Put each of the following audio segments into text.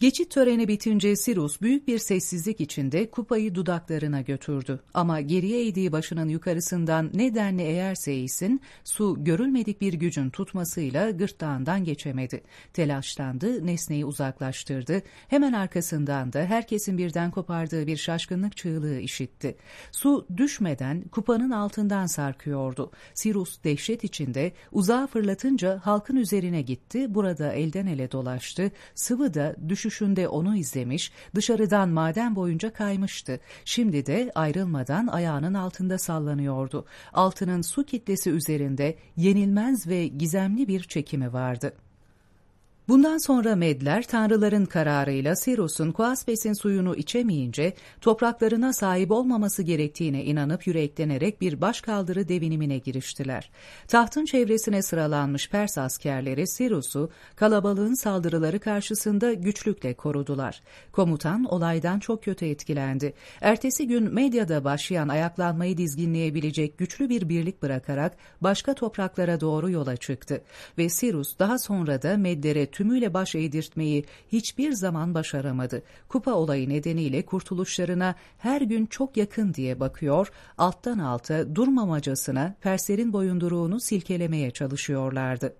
Geçit töreni bitince Sirus büyük bir sessizlik içinde kupayı dudaklarına götürdü. Ama geriye eğdiği başının yukarısından ne denli eğerse eğsin, su görülmedik bir gücün tutmasıyla gırtlağından geçemedi. Telaşlandı, nesneyi uzaklaştırdı. Hemen arkasından da herkesin birden kopardığı bir şaşkınlık çığlığı işitti. Su düşmeden kupanın altından sarkıyordu. Sirus dehşet içinde uzağa fırlatınca halkın üzerine gitti, burada elden ele dolaştı, sıvı da düşü düşüşünde onu izlemiş, dışarıdan maden boyunca kaymıştı. Şimdi de ayrılmadan ayağının altında sallanıyordu. Altının su kitlesi üzerinde yenilmez ve gizemli bir çekimi vardı. Bundan sonra Medler tanrıların kararıyla Siros'un Kuaspes'in suyunu içemeyince topraklarına sahip olmaması gerektiğine inanıp yüreklenerek bir başkaldırı devinimine giriştiler. Tahtın çevresine sıralanmış Pers askerleri Siros'u kalabalığın saldırıları karşısında güçlükle korudular. Komutan olaydan çok kötü etkilendi. Ertesi gün medyada başlayan ayaklanmayı dizginleyebilecek güçlü bir birlik bırakarak başka topraklara doğru yola çıktı ve Sirus daha sonra da Medlere tümüyle baş eğdirtmeyi hiçbir zaman başaramadı. Kupa olayı nedeniyle kurtuluşlarına her gün çok yakın diye bakıyor, alttan alta durmamacasına Perslerin boyunduruğunu silkelemeye çalışıyorlardı.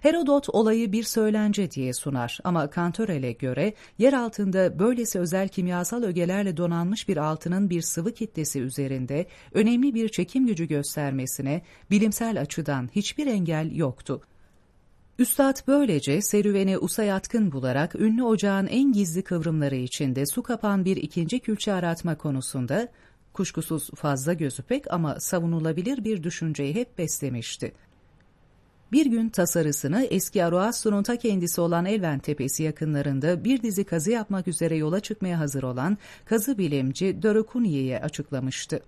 Herodot olayı bir söylence diye sunar ama Kantorel'e göre yer altında böylesi özel kimyasal ögelerle donanmış bir altının bir sıvı kitlesi üzerinde önemli bir çekim gücü göstermesine bilimsel açıdan hiçbir engel yoktu. Üstad böylece serüveni usa yatkın bularak ünlü ocağın en gizli kıvrımları içinde su kapan bir ikinci külçe aratma konusunda kuşkusuz fazla gözü pek ama savunulabilir bir düşünceyi hep beslemişti. Bir gün tasarısını eski Aroastro'nun ta kendisi olan Elven Tepesi yakınlarında bir dizi kazı yapmak üzere yola çıkmaya hazır olan kazı bilimci Dörokuniye'ye açıklamıştı.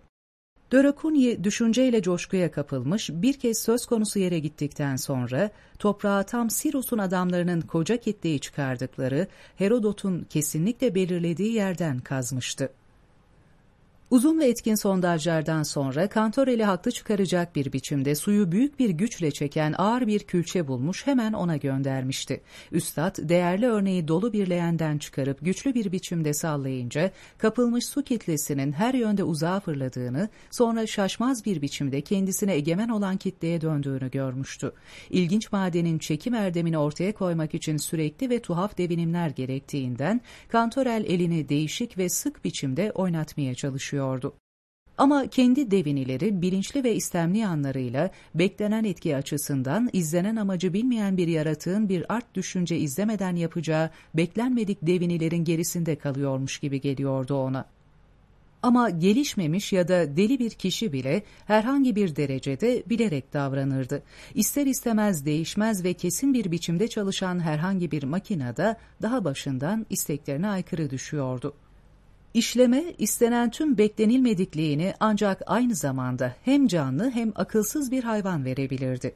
Dörakunyi düşünceyle coşkuya kapılmış, bir kez söz konusu yere gittikten sonra toprağa tam Siros'un adamlarının koca kitleyi çıkardıkları Herodot'un kesinlikle belirlediği yerden kazmıştı. Uzun ve etkin sondajlardan sonra Kantoreli haklı çıkaracak bir biçimde suyu büyük bir güçle çeken ağır bir külçe bulmuş hemen ona göndermişti. Üstad değerli örneği dolu bir leğenden çıkarıp güçlü bir biçimde sallayınca kapılmış su kitlesinin her yönde uzağa fırladığını sonra şaşmaz bir biçimde kendisine egemen olan kitleye döndüğünü görmüştü. İlginç madenin çekim erdemini ortaya koymak için sürekli ve tuhaf devinimler gerektiğinden Kantorel elini değişik ve sık biçimde oynatmaya çalışıyor çalışıyordu. Ama kendi devinileri bilinçli ve istemli yanlarıyla beklenen etki açısından izlenen amacı bilmeyen bir yaratığın bir art düşünce izlemeden yapacağı beklenmedik devinilerin gerisinde kalıyormuş gibi geliyordu ona. Ama gelişmemiş ya da deli bir kişi bile herhangi bir derecede bilerek davranırdı. İster istemez değişmez ve kesin bir biçimde çalışan herhangi bir makinada daha başından isteklerine aykırı düşüyordu. İşleme istenen tüm beklenilmedikliğini ancak aynı zamanda hem canlı hem akılsız bir hayvan verebilirdi.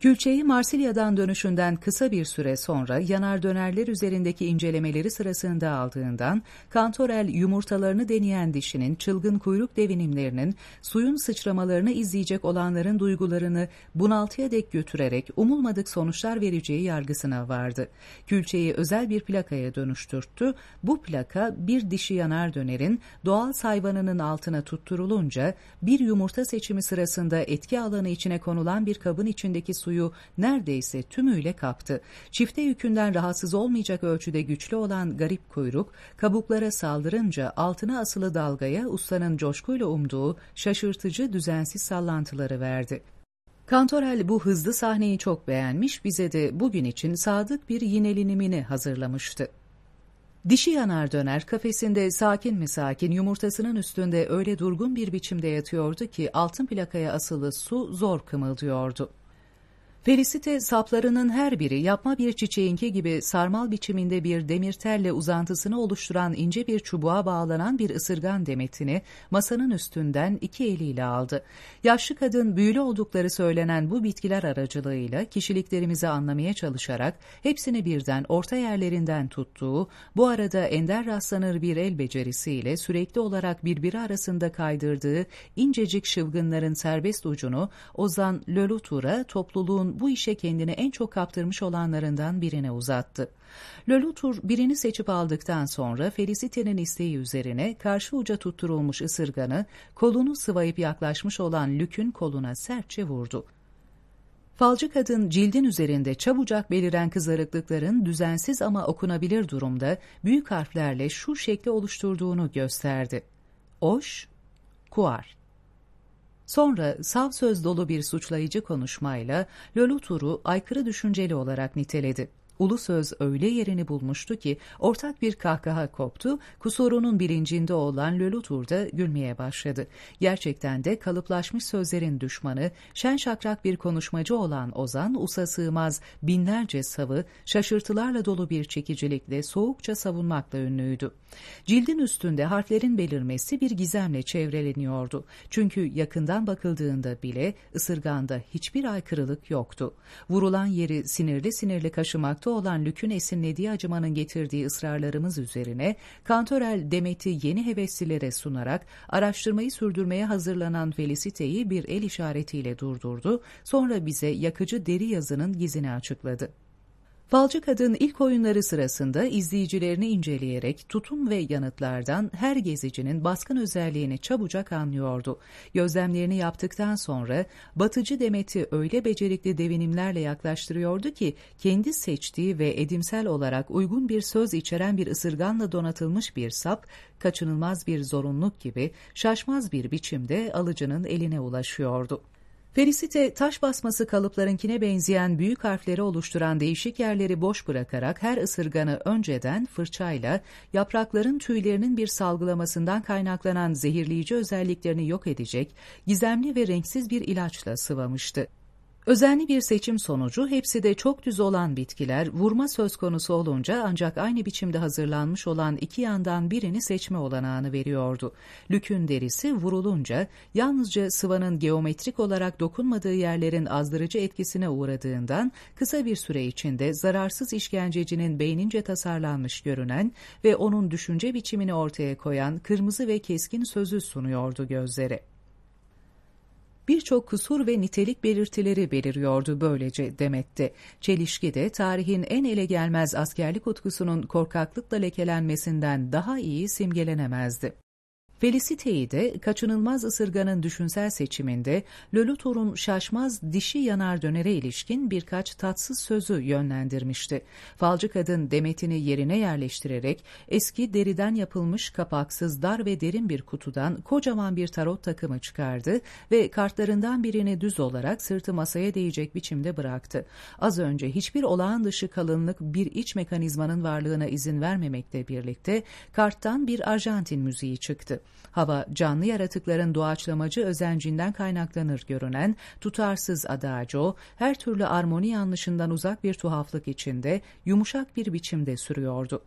Külçeyi Marsilya'dan dönüşünden kısa bir süre sonra yanar dönerler üzerindeki incelemeleri sırasında aldığından Kantorel yumurtalarını deneyen dişinin çılgın kuyruk devinimlerinin suyun sıçramalarını izleyecek olanların duygularını bunaltıya dek götürerek umulmadık sonuçlar vereceği yargısına vardı. Külçeyi özel bir plakaya dönüştürttü. Bu plaka bir dişi yanar dönerin doğal hayvanının altına tutturulunca bir yumurta seçimi sırasında etki alanı içine konulan bir kabın içindeki suyu suyu neredeyse tümüyle kaptı. Çifte yükünden rahatsız olmayacak ölçüde güçlü olan garip kuyruk, kabuklara saldırınca altına asılı dalgaya ustanın coşkuyla umduğu şaşırtıcı düzensiz sallantıları verdi. Kantorel bu hızlı sahneyi çok beğenmiş, bize de bugün için sadık bir yinelinimini hazırlamıştı. Dişi yanar döner kafesinde sakin mi sakin yumurtasının üstünde öyle durgun bir biçimde yatıyordu ki altın plakaya asılı su zor kımıldıyordu. Felicite saplarının her biri yapma bir çiçeğinki gibi sarmal biçiminde bir demir telle uzantısını oluşturan ince bir çubuğa bağlanan bir ısırgan demetini masanın üstünden iki eliyle aldı. Yaşlı kadın büyülü oldukları söylenen bu bitkiler aracılığıyla kişiliklerimizi anlamaya çalışarak hepsini birden orta yerlerinden tuttuğu, bu arada ender rastlanır bir el becerisiyle sürekli olarak birbiri arasında kaydırdığı incecik şıvgınların serbest ucunu Ozan Lölütur'a topluluğun Bu işe kendini en çok kaptırmış olanlarından birine uzattı. Leloutur birini seçip aldıktan sonra Felicity'nin isteği üzerine karşı uca tutturulmuş ısırganı kolunu sıvayıp yaklaşmış olan Lük'ün koluna sertçe vurdu. Falcı kadın cildin üzerinde çabucak beliren kızarıklıkların düzensiz ama okunabilir durumda büyük harflerle şu şekli oluşturduğunu gösterdi. Oş, kuar. Sonra sav söz dolu bir suçlayıcı konuşmayla Lolutur'u aykırı düşünceli olarak niteledi. Ulu söz öyle yerini bulmuştu ki ortak bir kahkaha koptu, kusurunun bilincinde olan Lölütur da gülmeye başladı. Gerçekten de kalıplaşmış sözlerin düşmanı, şen şakrak bir konuşmacı olan Ozan, usa sığmaz binlerce savı, şaşırtılarla dolu bir çekicilikle soğukça savunmakla ünlüydü. Cildin üstünde harflerin belirmesi bir gizemle çevreleniyordu. Çünkü yakından bakıldığında bile ısırganda hiçbir aykırılık yoktu. Vurulan yeri sinirli sinirli kaşımakta olan Lük'ün esinlediği acımanın getirdiği ısrarlarımız üzerine Kantorel Demet'i yeni heveslilere sunarak araştırmayı sürdürmeye hazırlanan Felicite'yi bir el işaretiyle durdurdu, sonra bize yakıcı deri yazının gizini açıkladı. Falcı Kadın ilk oyunları sırasında izleyicilerini inceleyerek tutum ve yanıtlardan her gezicinin baskın özelliğini çabucak anlıyordu. Gözlemlerini yaptıktan sonra batıcı Demet'i öyle becerikli devinimlerle yaklaştırıyordu ki kendi seçtiği ve edimsel olarak uygun bir söz içeren bir ısırganla donatılmış bir sap, kaçınılmaz bir zorunluluk gibi şaşmaz bir biçimde alıcının eline ulaşıyordu. Felicite taş basması kalıplarınkine benzeyen büyük harfleri oluşturan değişik yerleri boş bırakarak her ısırganı önceden fırçayla yaprakların tüylerinin bir salgılamasından kaynaklanan zehirleyici özelliklerini yok edecek gizemli ve renksiz bir ilaçla sıvamıştı. Özenli bir seçim sonucu hepsi de çok düz olan bitkiler vurma söz konusu olunca ancak aynı biçimde hazırlanmış olan iki yandan birini seçme olanağını veriyordu. Lükün derisi vurulunca yalnızca sıvanın geometrik olarak dokunmadığı yerlerin azdırıcı etkisine uğradığından kısa bir süre içinde zararsız işkencecinin beynince tasarlanmış görünen ve onun düşünce biçimini ortaya koyan kırmızı ve keskin sözü sunuyordu gözlere birçok kusur ve nitelik belirtileri beliriyordu böylece Demet'te. Çelişki de tarihin en ele gelmez askerlik utkusunun korkaklıkla lekelenmesinden daha iyi simgelenemezdi. Felicite'yi de kaçınılmaz ısırganın düşünsel seçiminde Lölütor'un şaşmaz dişi yanar dönere ilişkin birkaç tatsız sözü yönlendirmişti. Falcı kadın demetini yerine yerleştirerek eski deriden yapılmış kapaksız dar ve derin bir kutudan kocaman bir tarot takımı çıkardı ve kartlarından birini düz olarak sırtı masaya değecek biçimde bıraktı. Az önce hiçbir olağan dışı kalınlık bir iç mekanizmanın varlığına izin vermemekle birlikte karttan bir Arjantin müziği çıktı. Hava canlı yaratıkların doğaçlamacı özencinden kaynaklanır görünen tutarsız adagio, her türlü armoni yanlışından uzak bir tuhaflık içinde yumuşak bir biçimde sürüyordu.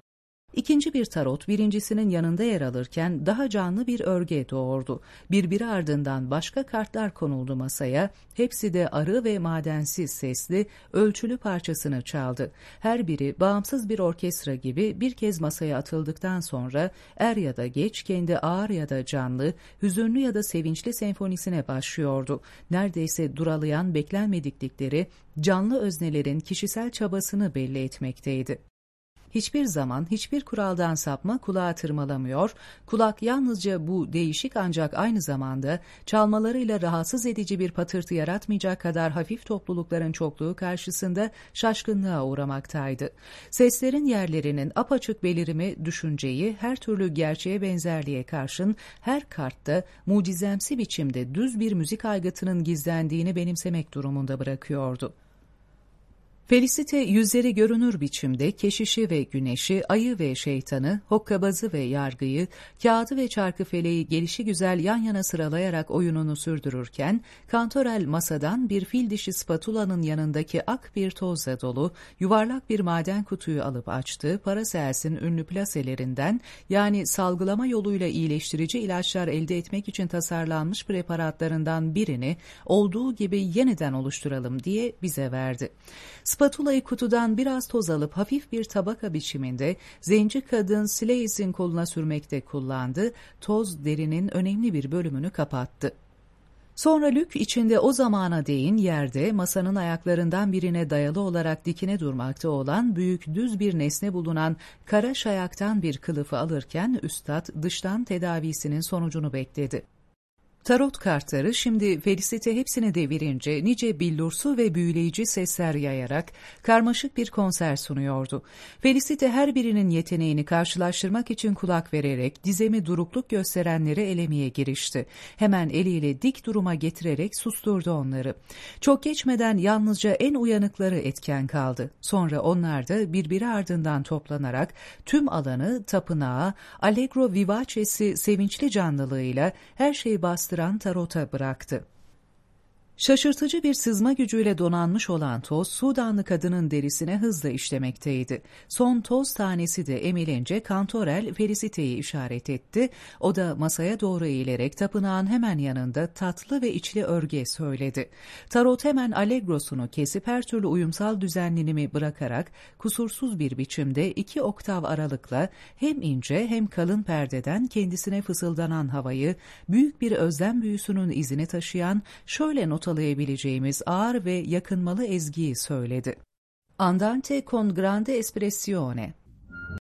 İkinci bir tarot birincisinin yanında yer alırken daha canlı bir örge doğurdu. Birbiri ardından başka kartlar konuldu masaya, hepsi de arı ve madensiz sesli, ölçülü parçasını çaldı. Her biri bağımsız bir orkestra gibi bir kez masaya atıldıktan sonra er ya da geç kendi ağır ya da canlı, hüzünlü ya da sevinçli senfonisine başlıyordu. Neredeyse duralayan beklenmediklikleri canlı öznelerin kişisel çabasını belli etmekteydi hiçbir zaman hiçbir kuraldan sapma kulağa tırmalamıyor, kulak yalnızca bu değişik ancak aynı zamanda çalmalarıyla rahatsız edici bir patırtı yaratmayacak kadar hafif toplulukların çokluğu karşısında şaşkınlığa uğramaktaydı. Seslerin yerlerinin apaçık belirimi düşünceyi her türlü gerçeğe benzerliğe karşın her kartta mucizemsi biçimde düz bir müzik aygıtının gizlendiğini benimsemek durumunda bırakıyordu. Felicite yüzleri görünür biçimde keşişi ve güneşi, ayı ve şeytanı, hokkabazı ve yargıyı, kağıdı ve çarkı feleği gelişi güzel yan yana sıralayarak oyununu sürdürürken, kantorel masadan bir fil dişi spatulanın yanındaki ak bir tozla dolu, yuvarlak bir maden kutuyu alıp açtı, Paracelsin ünlü plaselerinden yani salgılama yoluyla iyileştirici ilaçlar elde etmek için tasarlanmış preparatlarından birini olduğu gibi yeniden oluşturalım diye bize verdi. Spatulayı kutudan biraz toz alıp hafif bir tabaka biçiminde zenci kadın Slays'in koluna sürmekte kullandı. Toz derinin önemli bir bölümünü kapattı. Sonra Lük içinde o zamana değin yerde masanın ayaklarından birine dayalı olarak dikine durmakta olan büyük düz bir nesne bulunan kara şayaktan bir kılıfı alırken üstad dıştan tedavisinin sonucunu bekledi. Tarot kartları şimdi Felicite hepsini devirince nice billursu ve büyüleyici sesler yayarak karmaşık bir konser sunuyordu. Felicite her birinin yeteneğini karşılaştırmak için kulak vererek dizemi durukluk gösterenleri elemeye girişti. Hemen eliyle dik duruma getirerek susturdu onları. Çok geçmeden yalnızca en uyanıkları etken kaldı. Sonra onlar da birbiri ardından toplanarak tüm alanı tapınağa, Allegro Vivace'si sevinçli canlılığıyla her şeyi bastı bastıran tarota bıraktı. Şaşırtıcı bir sızma gücüyle donanmış olan toz Sudanlı kadının derisine hızla işlemekteydi. Son toz tanesi de emilince Kantorel Felicite'yi işaret etti. O da masaya doğru eğilerek tapınağın hemen yanında tatlı ve içli örge söyledi. Tarot hemen allegrosunu kesip her türlü uyumsal düzenlenimi bırakarak kusursuz bir biçimde iki oktav aralıkla hem ince hem kalın perdeden kendisine fısıldanan havayı büyük bir özlem büyüsünün izini taşıyan şöyle not noktalayabileceğimiz ağır ve yakınmalı ezgiyi söyledi. Andante con grande espressione